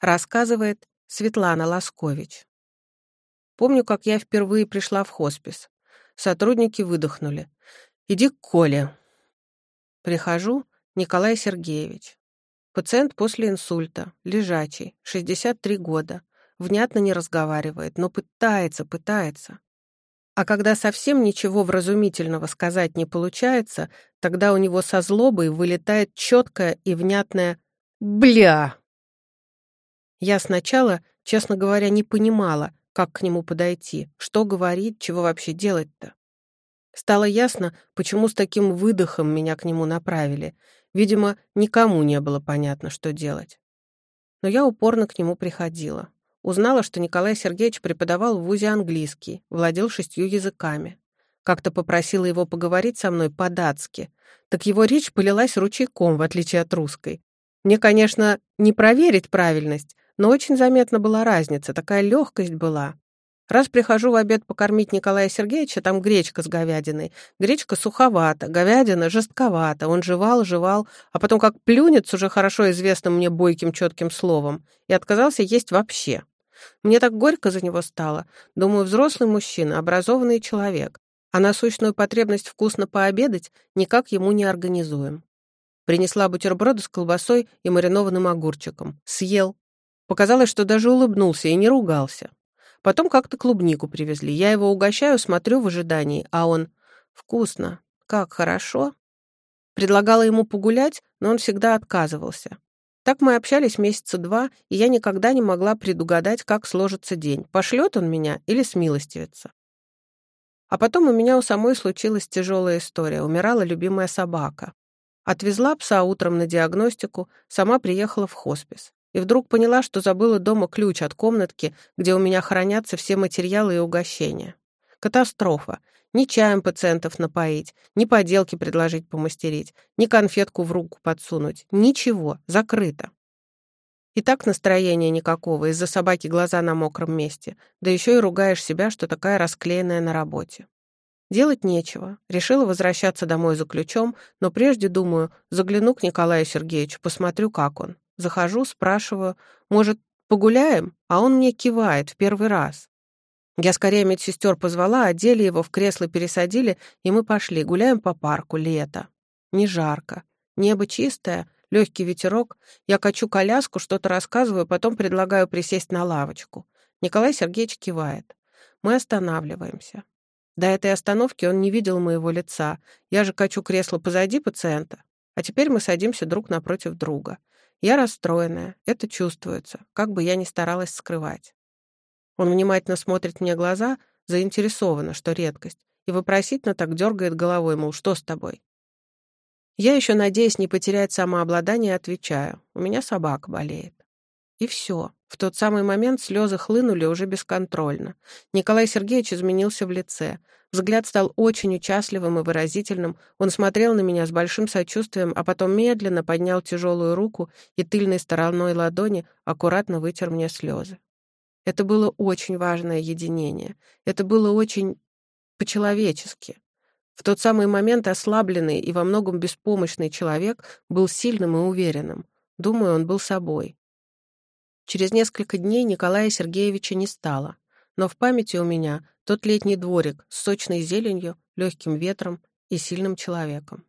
Рассказывает Светлана Ласкович. Помню, как я впервые пришла в хоспис. Сотрудники выдохнули. «Иди к Коле». Прихожу, Николай Сергеевич. Пациент после инсульта, лежачий, 63 года. Внятно не разговаривает, но пытается, пытается. А когда совсем ничего вразумительного сказать не получается, тогда у него со злобой вылетает четкое и внятное «бля». Я сначала, честно говоря, не понимала, как к нему подойти, что говорить, чего вообще делать-то. Стало ясно, почему с таким выдохом меня к нему направили. Видимо, никому не было понятно, что делать. Но я упорно к нему приходила. Узнала, что Николай Сергеевич преподавал в ВУЗе английский, владел шестью языками. Как-то попросила его поговорить со мной по-датски. Так его речь полилась ручейком, в отличие от русской. Мне, конечно, не проверить правильность, но очень заметна была разница, такая легкость была. Раз прихожу в обед покормить Николая Сергеевича, там гречка с говядиной. Гречка суховата, говядина жестковата. Он жевал, жевал, а потом как плюнет с уже хорошо известным мне бойким четким словом и отказался есть вообще. Мне так горько за него стало. Думаю, взрослый мужчина, образованный человек, а насущную потребность вкусно пообедать никак ему не организуем. Принесла бутерброды с колбасой и маринованным огурчиком. Съел. Показалось, что даже улыбнулся и не ругался. Потом как-то клубнику привезли. Я его угощаю, смотрю в ожидании, а он... Вкусно. Как хорошо. Предлагала ему погулять, но он всегда отказывался. Так мы общались месяца два, и я никогда не могла предугадать, как сложится день, пошлет он меня или смилостивится. А потом у меня у самой случилась тяжелая история. Умирала любимая собака. Отвезла пса утром на диагностику, сама приехала в хоспис. И вдруг поняла, что забыла дома ключ от комнатки, где у меня хранятся все материалы и угощения. Катастрофа. Ни чаем пациентов напоить, ни поделки предложить помастерить, ни конфетку в руку подсунуть. Ничего, закрыто. И так настроения никакого, из-за собаки глаза на мокром месте, да еще и ругаешь себя, что такая расклеенная на работе. Делать нечего. Решила возвращаться домой за ключом, но прежде думаю, загляну к Николаю Сергеевичу, посмотрю, как он. Захожу, спрашиваю, может, погуляем? А он мне кивает в первый раз. Я скорее медсестер позвала, одели его, в кресло пересадили, и мы пошли, гуляем по парку, лето. Не жарко. Небо чистое, легкий ветерок. Я качу коляску, что-то рассказываю, потом предлагаю присесть на лавочку. Николай Сергеевич кивает. Мы останавливаемся. До этой остановки он не видел моего лица. Я же качу кресло позади пациента. А теперь мы садимся друг напротив друга. Я расстроенная, это чувствуется, как бы я ни старалась скрывать. Он внимательно смотрит мне глаза, заинтересованно, что редкость, и вопросительно так дергает головой, мол, что с тобой? Я еще, надеясь не потерять самообладание, отвечаю, у меня собака болеет. И все. В тот самый момент слезы хлынули уже бесконтрольно. Николай Сергеевич изменился в лице. Взгляд стал очень участливым и выразительным. Он смотрел на меня с большим сочувствием, а потом медленно поднял тяжелую руку и тыльной стороной ладони аккуратно вытер мне слезы. Это было очень важное единение. Это было очень по-человечески. В тот самый момент ослабленный и во многом беспомощный человек был сильным и уверенным. Думаю, он был собой. Через несколько дней Николая Сергеевича не стало, но в памяти у меня тот летний дворик с сочной зеленью, легким ветром и сильным человеком.